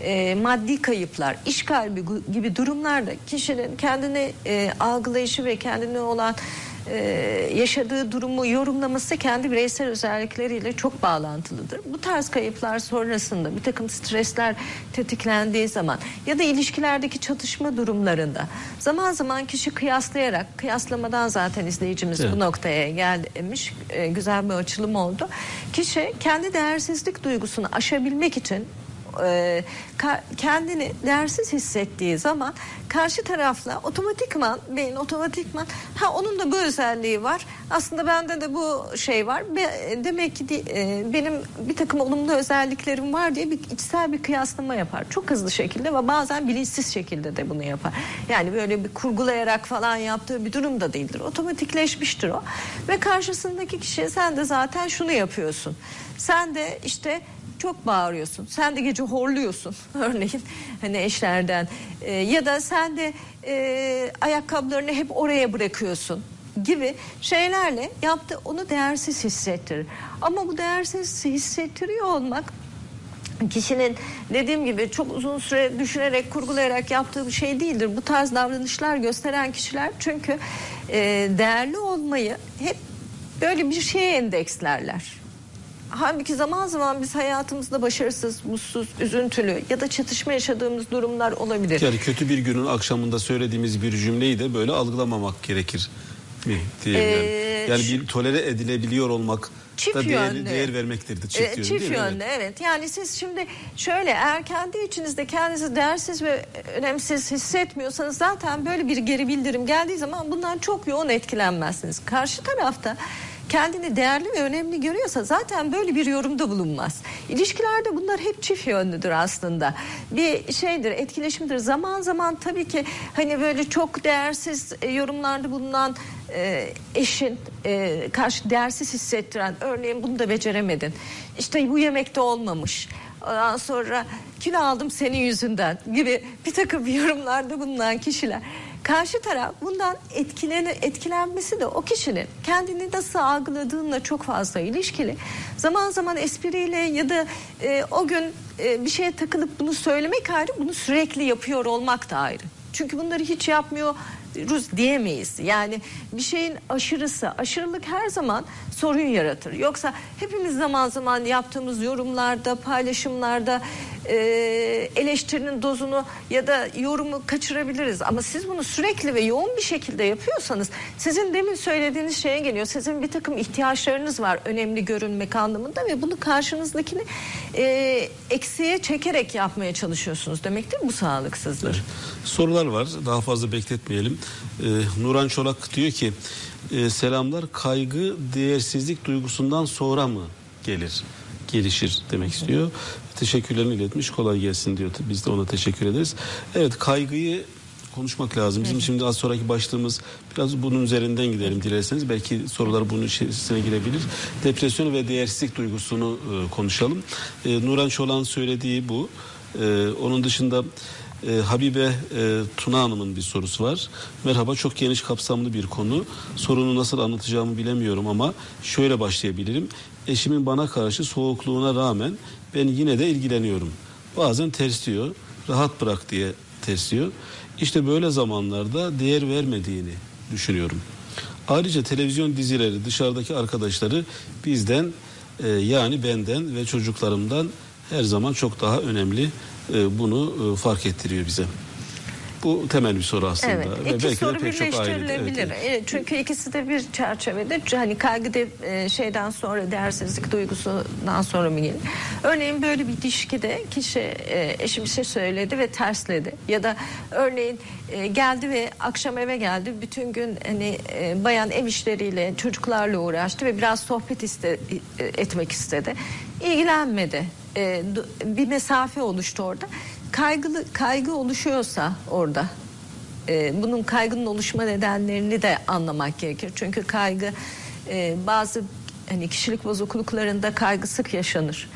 e, maddi kayıplar, iş kaybı gu- gibi durumlarda kişinin kendini e, algılayışı ve kendine olan e, yaşadığı durumu yorumlaması kendi bireysel özellikleriyle çok bağlantılıdır. Bu tarz kayıplar sonrasında bir takım stresler tetiklendiği zaman ya da ilişkilerdeki çatışma durumlarında zaman zaman kişi kıyaslayarak kıyaslamadan zaten izleyicimiz Evet. bu noktaya gelmiş e, güzel bir açılım oldu. Kişi kendi değersizlik duygusunu aşabilmek için e, ka- kendini değersiz hissettiği zaman karşı tarafla otomatikman beyin otomatikman ha onun da bu özelliği var. Aslında bende de bu şey var. Be- demek ki di- e, benim bir takım olumlu özelliklerim var diye bir içsel bir kıyaslama yapar. Çok hızlı şekilde ve bazen bilinçsiz şekilde de bunu yapar. Yani böyle bir kurgulayarak falan yaptığı bir durum da değildir. Otomatikleşmiştir o. Ve karşısındaki kişi sen de zaten şunu yapıyorsun. Sen de işte çok bağırıyorsun. Sen de gece horluyorsun örneğin hani eşlerden E, ya da sen de e, ayakkabılarını hep oraya bırakıyorsun gibi şeylerle yaptı onu değersiz hissettirir. Ama bu değersiz hissettiriyor olmak kişinin dediğim gibi çok uzun süre düşünerek kurgulayarak yaptığı bir şey değildir. Bu tarz davranışlar gösteren kişiler çünkü e, değerli olmayı hep böyle bir şeye endekslerler. Halbuki zaman zaman biz hayatımızda başarısız, mutsuz, üzüntülü ya da çatışma yaşadığımız durumlar olabilir. Yani kötü bir günün akşamında söylediğimiz bir cümleyi de böyle algılamamak gerekir mi diyeyim yani. Ee, Yani şu- bir tolere edilebiliyor olmak Çift da değer, yönlü. değer vermektir de çift, yönlü çift değil mi? yönlü evet. Yani siz şimdi şöyle eğer kendi içinizde kendinizi değersiz ve önemsiz hissetmiyorsanız zaten böyle bir geri bildirim geldiği zaman bundan çok yoğun etkilenmezsiniz. Karşı tarafta kendini değerli ve önemli görüyorsa zaten böyle bir yorumda bulunmaz. İlişkilerde bunlar hep çift yönlüdür aslında. Bir şeydir, etkileşimdir. Zaman zaman tabii ki hani böyle çok değersiz e, yorumlarda bulunan e, eşin e, karşı değersiz hissettiren örneğin bunu da beceremedin. İşte bu yemekte olmamış. Ondan sonra kilo aldım senin yüzünden gibi bir takım yorumlarda bulunan kişiler. Karşı taraf bundan etkileni, etkilenmesi de o kişinin kendini nasıl algıladığıyla çok fazla ilişkili. Zaman zaman espriyle ya da e, o gün e, bir şeye takılıp bunu söylemek ayrı, bunu sürekli yapıyor olmak da ayrı. Çünkü bunları hiç yapmıyor Rus diyemeyiz. Yani bir şeyin aşırısı, aşırılık her zaman sorun yaratır. Yoksa hepimiz zaman zaman yaptığımız yorumlarda, paylaşımlarda e, eleştirinin dozunu ya da yorumu kaçırabiliriz. Ama siz bunu sürekli ve yoğun bir şekilde yapıyorsanız sizin demin söylediğiniz şeye geliyor. Sizin bir takım ihtiyaçlarınız var önemli görünmek anlamında ve bunu karşınızdakini e, eksiğe çekerek yapmaya çalışıyorsunuz demektir. Bu sağlıksızdır. Sorular var. Daha fazla bekletmeyelim. Ee, Nuran Çolak diyor ki e, selamlar kaygı değersizlik duygusundan sonra mı gelir? Gelişir demek istiyor. Teşekkürlerini iletmiş. Kolay gelsin diyor. Biz de ona teşekkür ederiz. Evet kaygıyı konuşmak lazım. Bizim şimdi az sonraki başlığımız biraz bunun üzerinden gidelim dilerseniz. Belki sorular bunun içerisine girebilir. Depresyon ve değersizlik duygusunu e, konuşalım. E, Nuran Çolak'ın söylediği bu. E, onun dışında e, Habibe e, Tuna Hanım'ın bir sorusu var. Merhaba çok geniş kapsamlı bir konu. Sorunu nasıl anlatacağımı bilemiyorum ama şöyle başlayabilirim. Eşimin bana karşı soğukluğuna rağmen ben yine de ilgileniyorum. Bazen tersliyor. Rahat bırak diye tersliyor. İşte böyle zamanlarda değer vermediğini düşünüyorum. Ayrıca televizyon dizileri dışarıdaki arkadaşları bizden e, yani benden ve çocuklarımdan her zaman çok daha önemli bunu e, fark ettiriyor bize. Bu temel bir soru aslında. Evet, Ve iki belki de soru pek çok ailede- birleştirilebilir. evet, evet. Evet, çünkü ikisi de bir çerçevede hani kaygı e, şeyden sonra değersizlik duygusundan sonra mı gelir? Örneğin böyle bir ilişkide kişi e, eşi bir şey söyledi ve tersledi ya da örneğin e, geldi ve akşam eve geldi bütün gün hani e, bayan ev işleriyle çocuklarla uğraştı ve biraz sohbet iste, e, etmek istedi. İlgilenmedi. E, bir mesafe oluştu orada. Kaygılı kaygı oluşuyorsa orada e, bunun kaygının oluşma nedenlerini de anlamak gerekir. Çünkü kaygı e, bazı hani kişilik bozukluklarında kaygı sık yaşanır.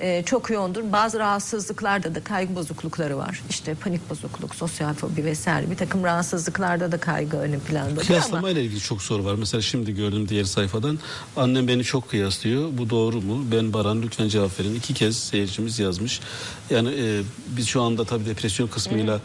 E, çok yoğundur. Bazı rahatsızlıklarda da kaygı bozuklukları var. İşte panik bozukluk, sosyal fobi vesaire bir takım rahatsızlıklarda da kaygı ön planda. ama Kıyaslama ile ilgili çok soru var. Mesela şimdi gördüm diğer sayfadan. Annem beni çok kıyaslıyor. Bu doğru mu? Ben Baran lütfen cevap verin. İki kez seyircimiz yazmış. Yani e, biz şu anda tabii depresyon kısmıyla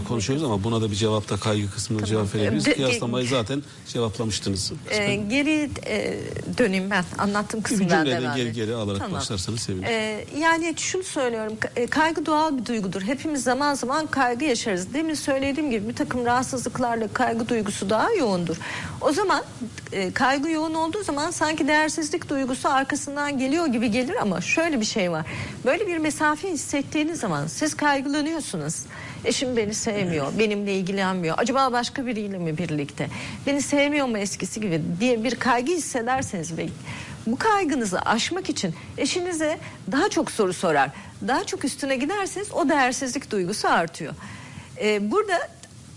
e, konuşuyoruz ama buna da bir cevap da kaygı kısmına cevap verebiliriz. De- Kıyaslamayı zaten cevaplamıştınız. E, geri e, döneyim ben anlattığım kısımdan devam geri edeyim. geri alarak Tamam. başlarsanız sevinirim. Ee, yani şunu söylüyorum e, kaygı doğal bir duygudur. Hepimiz zaman zaman kaygı yaşarız. Demin söylediğim gibi bir takım rahatsızlıklarla kaygı duygusu daha yoğundur. O zaman e, kaygı yoğun olduğu zaman sanki değersizlik duygusu arkasından geliyor gibi gelir ama şöyle bir şey var. Böyle bir mesafe hissettiğiniz zaman siz kaygılanıyorsunuz. Eşim beni sevmiyor, benimle ilgilenmiyor. Acaba başka biriyle mi birlikte? Beni sevmiyor mu eskisi gibi diye bir kaygı hissederseniz ve bu kaygınızı aşmak için eşinize daha çok soru sorar. Daha çok üstüne giderseniz o değersizlik duygusu artıyor. Ee, burada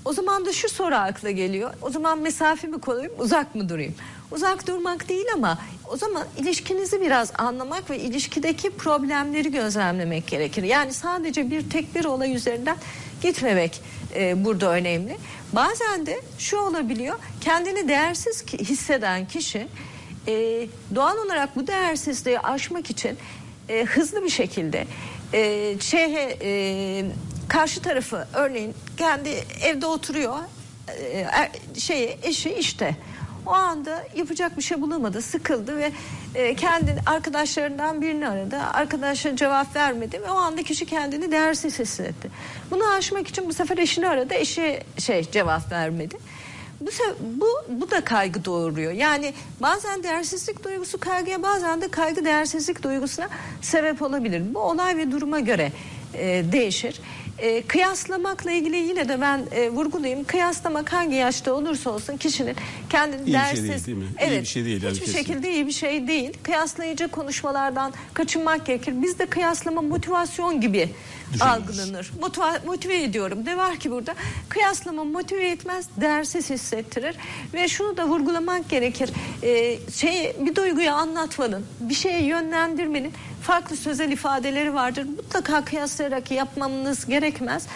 o zaman da şu soru akla geliyor. O zaman mesafe mi koyayım, uzak mı durayım? uzak durmak değil ama o zaman ilişkinizi biraz anlamak ve ilişkideki problemleri gözlemlemek gerekir. Yani sadece bir tek bir olay üzerinden gitmemek e, burada önemli. Bazen de şu olabiliyor kendini değersiz hisseden kişi e, doğal olarak bu değersizliği aşmak için e, hızlı bir şekilde e, şeye, e, karşı tarafı örneğin kendi evde oturuyor e, er- şeyi eşi işte o anda yapacak bir şey bulamadı sıkıldı ve e, kendi arkadaşlarından birini aradı arkadaşa cevap vermedi ve o anda kişi kendini değersiz hissetti bunu aşmak için bu sefer eşini aradı eşi şey cevap vermedi bu, bu, bu da kaygı doğuruyor. Yani bazen değersizlik duygusu kaygıya bazen de kaygı değersizlik duygusuna sebep olabilir. Bu olay ve duruma göre e, değişir. E, kıyaslamakla ilgili yine de ben e, vurgulayayım. Kıyaslamak hangi yaşta olursa olsun kişinin kendini İyi bir şey değersiz... değil, değil mi? İyi Evet, bir şey değil Hiçbir kesin. şekilde iyi bir şey değil. Kıyaslayıcı konuşmalardan kaçınmak gerekir. Bizde kıyaslama motivasyon gibi. Algılanır. Motiva- motive ediyorum. Ne var ki burada? Kıyaslama motive etmez, değersiz hissettirir. Ve şunu da vurgulamak gerekir. Ee, şey bir duyguyu anlatmanın, bir şeye yönlendirmenin farklı sözel ifadeleri vardır. Mutlaka kıyaslayarak yapmamız gerekmez.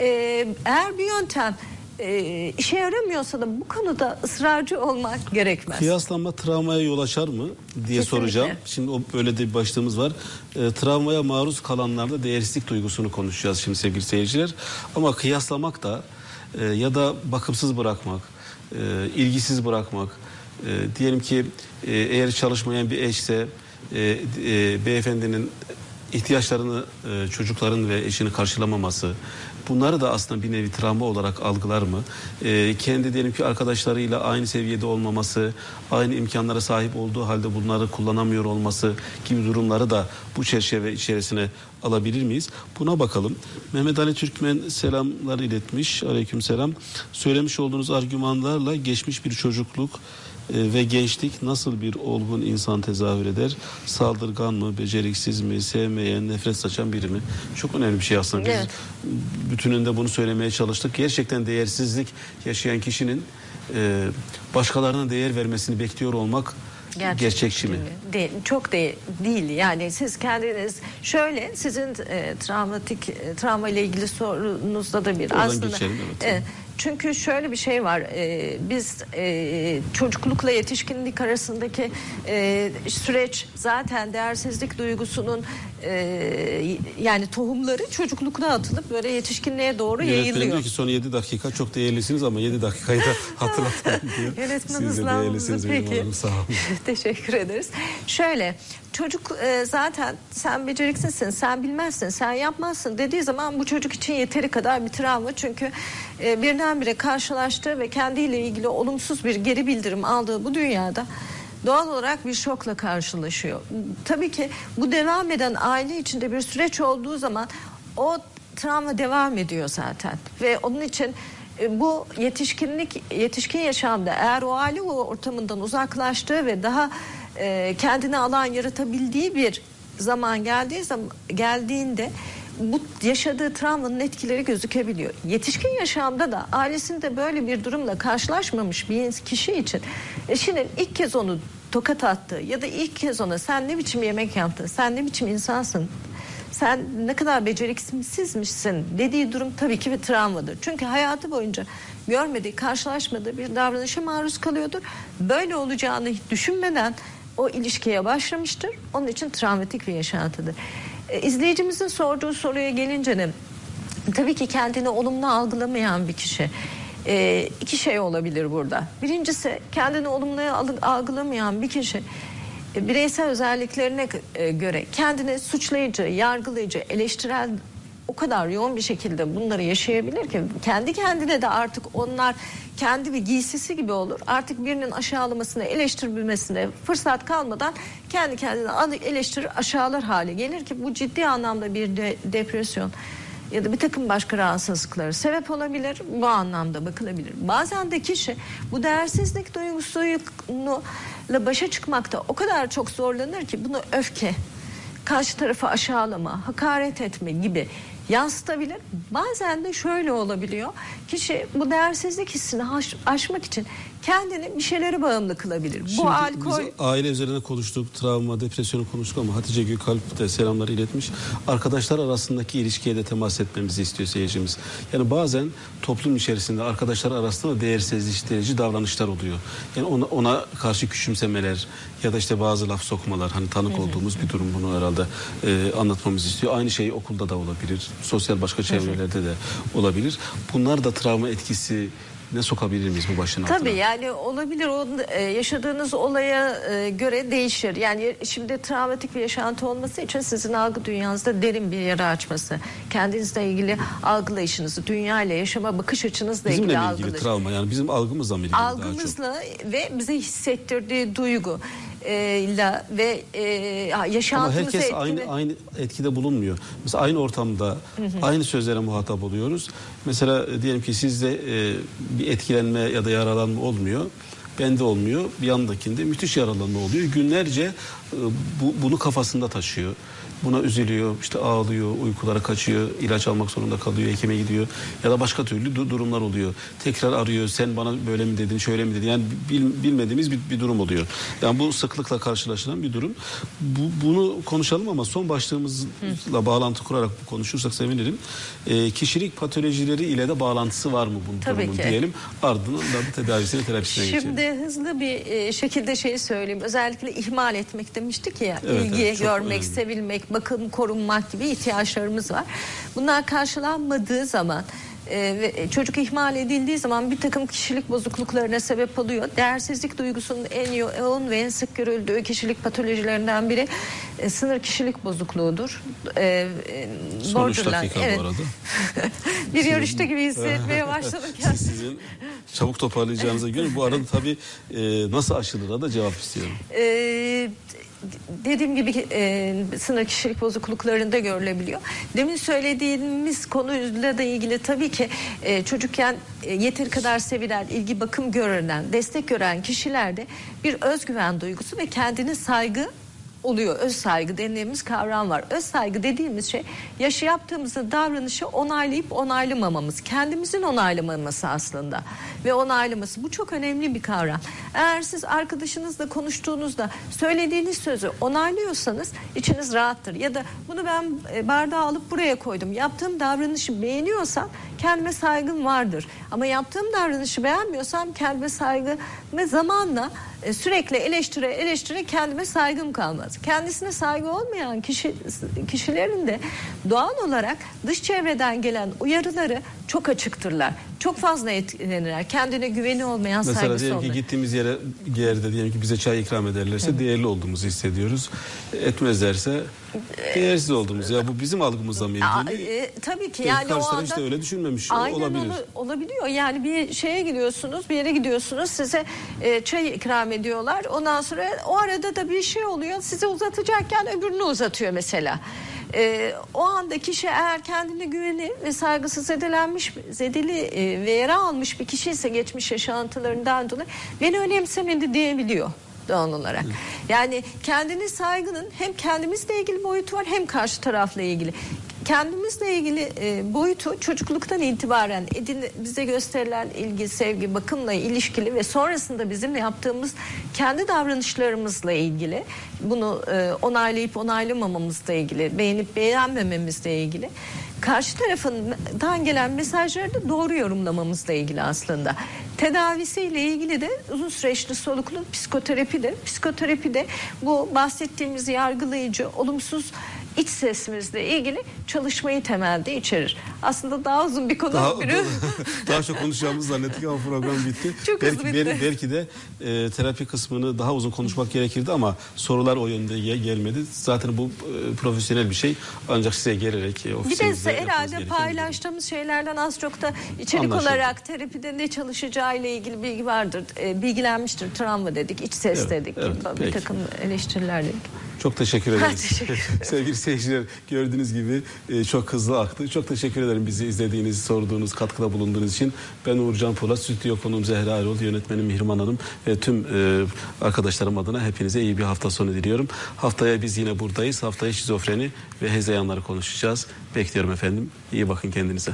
Ee, eğer bir yöntem e, işe yaramıyorsa da bu konuda ısrarcı olmak gerekmez. Kıyaslanma travmaya yol açar mı diye Kesinlikle. soracağım. Şimdi o böyle de bir başlığımız var. E, travmaya maruz kalanlarda değersizlik duygusunu konuşacağız şimdi sevgili seyirciler. Ama kıyaslamak da e, ya da bakımsız bırakmak, e, ilgisiz bırakmak, e, diyelim ki e, eğer çalışmayan bir eşse e, e, beyefendinin ihtiyaçlarını e, çocukların ve eşinin karşılamaması bunları da aslında bir nevi travma olarak algılar mı? E, kendi diyelim ki arkadaşlarıyla aynı seviyede olmaması, aynı imkanlara sahip olduğu halde bunları kullanamıyor olması gibi durumları da bu çerçeve içerisine alabilir miyiz? Buna bakalım. Mehmet Ali Türkmen selamlar iletmiş. Aleyküm selam. Söylemiş olduğunuz argümanlarla geçmiş bir çocukluk ve gençlik nasıl bir olgun insan tezahür eder? Saldırgan mı, beceriksiz mi, sevmeyen, nefret saçan biri mi? Çok önemli bir şey aslında. Biz Evet. bütününde bunu söylemeye çalıştık. Gerçekten değersizlik yaşayan kişinin e, başkalarına değer vermesini bekliyor olmak Gerçek gerçekçi mi? değil Değil, çok de, değil. Yani siz kendiniz şöyle sizin e, travmatik e, travma ile ilgili sorunuzda da bir Oradan aslında geçelim, evet. e, çünkü şöyle bir şey var. e, biz e, çocuklukla yetişkinlik arasındaki e, süreç zaten değersizlik duygusunun e, yani tohumları çocuklukta atılıp böyle yetişkinliğe doğru Yönetmenim yayılıyor. diyor ki son 7 dakika çok değerlisiniz ama 7 dakikayı da hatırlatalım diyor. Yönetmen Siz de değerlisiniz benim Peki. hanım, sağ olun. Teşekkür ederiz. Şöyle çocuk e, zaten sen beceriksizsin, sen bilmezsin, sen yapmazsın dediği zaman bu çocuk için yeteri kadar bir travma. Çünkü e, birdenbire karşılaştığı ve kendiyle ilgili olumsuz bir geri bildirim aldığı bu dünyada doğal olarak bir şokla karşılaşıyor. Tabii ki bu devam eden aile içinde bir süreç olduğu zaman o travma devam ediyor zaten ve onun için e, bu yetişkinlik yetişkin yaşamda eğer o aile o ortamından uzaklaştığı ve daha e, kendine alan yaratabildiği bir zaman geldiği zaman geldiğinde bu yaşadığı travmanın etkileri gözükebiliyor. Yetişkin yaşamda da ailesinde böyle bir durumla karşılaşmamış bir kişi için eşinin ilk kez onu tokat attığı ya da ilk kez ona sen ne biçim yemek yaptın, sen ne biçim insansın sen ne kadar beceriksizmişsin dediği durum tabii ki bir travmadır. Çünkü hayatı boyunca görmediği, karşılaşmadığı bir davranışa maruz kalıyordur. Böyle olacağını düşünmeden o ilişkiye başlamıştır. Onun için travmatik bir yaşantıdır. E, izleyicimizin sorduğu soruya gelince de tabii ki kendini olumlu algılamayan bir kişi. E, iki şey olabilir burada. Birincisi kendini olumlu al- algılamayan bir kişi e, bireysel özelliklerine e, göre kendini suçlayıcı, yargılayıcı, eleştirel o kadar yoğun bir şekilde bunları yaşayabilir ki kendi kendine de artık onlar kendi bir giysisi gibi olur. Artık birinin aşağılamasına, eleştirilmesine fırsat kalmadan kendi kendine eleştirir, aşağılar hale gelir ki bu ciddi anlamda bir de- depresyon ya da bir takım başka rahatsızlıkları sebep olabilir. Bu anlamda bakılabilir. Bazen de kişi bu değersizlik duygusuyla başa çıkmakta o kadar çok zorlanır ki bunu öfke, karşı tarafı aşağılama, hakaret etme gibi yansıtabilir. Bazen de şöyle olabiliyor. Kişi bu değersizlik hissini aş- aşmak için kendini bir şeylere bağımlı kılabilir. Şimdi bu alkol biz aile üzerine konuştuk, travma, depresyonu konuştuk ama Hatice Gökalp de selamlar iletmiş. Arkadaşlar arasındaki ilişkiye de temas etmemizi istiyor seyircimiz. Yani bazen toplum içerisinde arkadaşlar arasında da değersizleştirici davranışlar oluyor. Yani ona, ona karşı küçümsemeler ya da işte bazı laf sokmalar hani tanık olduğumuz bir durum bunu herhalde e, anlatmamızı istiyor. Aynı şey okulda da olabilir, sosyal başka çevrelerde de olabilir. Bunlar da travma etkisi ne sokabilir miyiz bu başın altına? Tabii yani olabilir. O e, yaşadığınız olaya e, göre değişir. Yani şimdi travmatik bir yaşantı olması için sizin algı dünyanızda derin bir yara açması, kendinizle ilgili algılayışınızı, dünya ile yaşama bakış açınızla Bizimle ilgili ilgili algılayış. travma yani bizim algımızla mı ilgili? Algımızla ve bize hissettirdiği duygu e, ile ve e, Ama yaşantımızı herkes etkile- aynı aynı etkide bulunmuyor. Mesela aynı ortamda aynı sözlere muhatap oluyoruz. Mesela e, diyelim ki sizde e, bir etkilenme ya da yaralanma olmuyor. Bende olmuyor. Bir yandakinde müthiş yaralanma oluyor. Günlerce e, bu, bunu kafasında taşıyor. Buna üzülüyor, işte ağlıyor, uykulara kaçıyor, ilaç almak zorunda kalıyor, hekime gidiyor ya da başka türlü du- durumlar oluyor. Tekrar arıyor, sen bana böyle mi dedin, şöyle mi dedin? Yani bil- bilmediğimiz bir, bir durum oluyor. Yani bu sıklıkla karşılaşılan bir durum. Bu, bunu konuşalım ama son başlığımızla bağlantı kurarak konuşursak sevinirim. Ee, kişilik patolojileri ile de bağlantısı var mı bu Tabii durumun ki. diyelim. Ardından da bu tedavisine, terapisine geçelim. Şimdi hızlı bir e, şekilde şey söyleyeyim. Özellikle ihmal etmek demiştik ya. Evet, ilgi evet, görmek, önemli. sevilmek, bakım, korunmak gibi ihtiyaçlarımız var. Bunlar karşılanmadığı zaman e, ve çocuk ihmal edildiği zaman bir takım kişilik bozukluklarına sebep oluyor. Değersizlik duygusunun en yoğun ve en sık görüldüğü kişilik patolojilerinden biri e, sınır kişilik bozukluğudur. E, e, borderline, evet. bu arada. bir yarışta gibi hissetmeye. Siz- Sizin çabuk toparlayacağınıza göre bu arada tabii e, nasıl aşılır da cevap istiyorum. Ee, dediğim gibi e, sınır kişilik bozukluklarında görülebiliyor. Demin söylediğimiz konuyla da ilgili tabii ki e, çocukken e, yeteri kadar sevilen, ilgi bakım görülen, destek gören kişilerde bir özgüven duygusu ve kendine saygı oluyor. Öz saygı dediğimiz kavram var. Öz saygı dediğimiz şey yaşı yaptığımızda davranışı onaylayıp onaylamamamız. Kendimizin onaylamaması aslında. Ve onaylaması. Bu çok önemli bir kavram. Eğer siz arkadaşınızla konuştuğunuzda söylediğiniz sözü onaylıyorsanız içiniz rahattır. Ya da bunu ben e, bardağı alıp buraya koydum. Yaptığım davranışı beğeniyorsam kendime saygım vardır. Ama yaptığım davranışı beğenmiyorsam kendime saygı ve zamanla e, sürekli eleştire eleştire kendime saygım kalmaz. Kendisine saygı olmayan kişi kişilerin de doğal olarak dış çevreden gelen uyarıları çok açıktırlar. Çok fazla etkilenirler. Kendine güveni olmayan Mesela saygısı diyelim ki olmayan. gittiğimiz yere yerde diyelim ki bize çay ikram ederlerse değerli olduğumuzu hissediyoruz. Etmezlerse değersiz olduğumuz. Ya bu bizim algımızla mı ilgili? e, tabii ki yani o karşı taraf anda işte öyle düşünmemiş Aynen olabilir. olu- olabiliyor. Yani bir şeye gidiyorsunuz, bir yere gidiyorsunuz, size e, çay ikram ediyorlar. Ondan sonra o arada da bir şey oluyor. Size uzatacakken öbürünü uzatıyor mesela. E, o anda kişi eğer kendine güveni ve saygısı zedelenmiş, zedeli e, ve yara almış bir kişi ise geçmiş yaşantılarından dolayı beni önemsemedi diyebiliyor doğal olarak. Yani kendine saygının hem kendimizle ilgili boyutu var hem karşı tarafla ilgili. Kendimizle ilgili e, boyutu çocukluktan itibaren edin, bize gösterilen ilgi, sevgi, bakımla ilişkili ve sonrasında bizim yaptığımız kendi davranışlarımızla ilgili. Bunu e, onaylayıp onaylamamamızla ilgili, beğenip beğenmememizle ilgili. Karşı tarafından gelen mesajları da doğru yorumlamamızla ilgili aslında. Tedavisiyle ilgili de uzun süreçli solukluk psikoterapidir. Psikoterapide bu bahsettiğimiz yargılayıcı, olumsuz iç sesimizle ilgili çalışmayı temelde içerir. Aslında daha uzun bir konu. Daha, biraz- daha çok konuşacağımızı zannettik ama program bitti. Çok belki, bitti. bel- belki de e, terapi kısmını daha uzun konuşmak gerekirdi ama sorular o yönde ge- gelmedi. Zaten bu e, profesyonel bir şey ancak size gelerek e, Bir de herhalde paylaştığımız şeylerden az çok da içerik Anlaşıldı. olarak terapide ne çalışacağı ile ilgili bilgi vardır. E, bilgilenmiştir. Travma dedik, iç ses Evet, dedik, evet, bir peki. takım eleştiriler dedik. Çok teşekkür ederiz. Teşekkür ederim. Sevgili seyirciler gördüğünüz gibi e, çok hızlı aktı. Çok teşekkür ederim bizi izlediğiniz, sorduğunuz, katkıda bulunduğunuz için. Ben Uğurcan Polat, stüdyo konuğum Zehra Erol, yönetmenim Mihriman Hanım ve tüm e, arkadaşlarım adına hepinize iyi bir hafta sonu diliyorum. Haftaya biz yine buradayız. Haftaya şizofreni ve hezeyanları konuşacağız. Bekliyorum efendim. İyi bakın kendinize.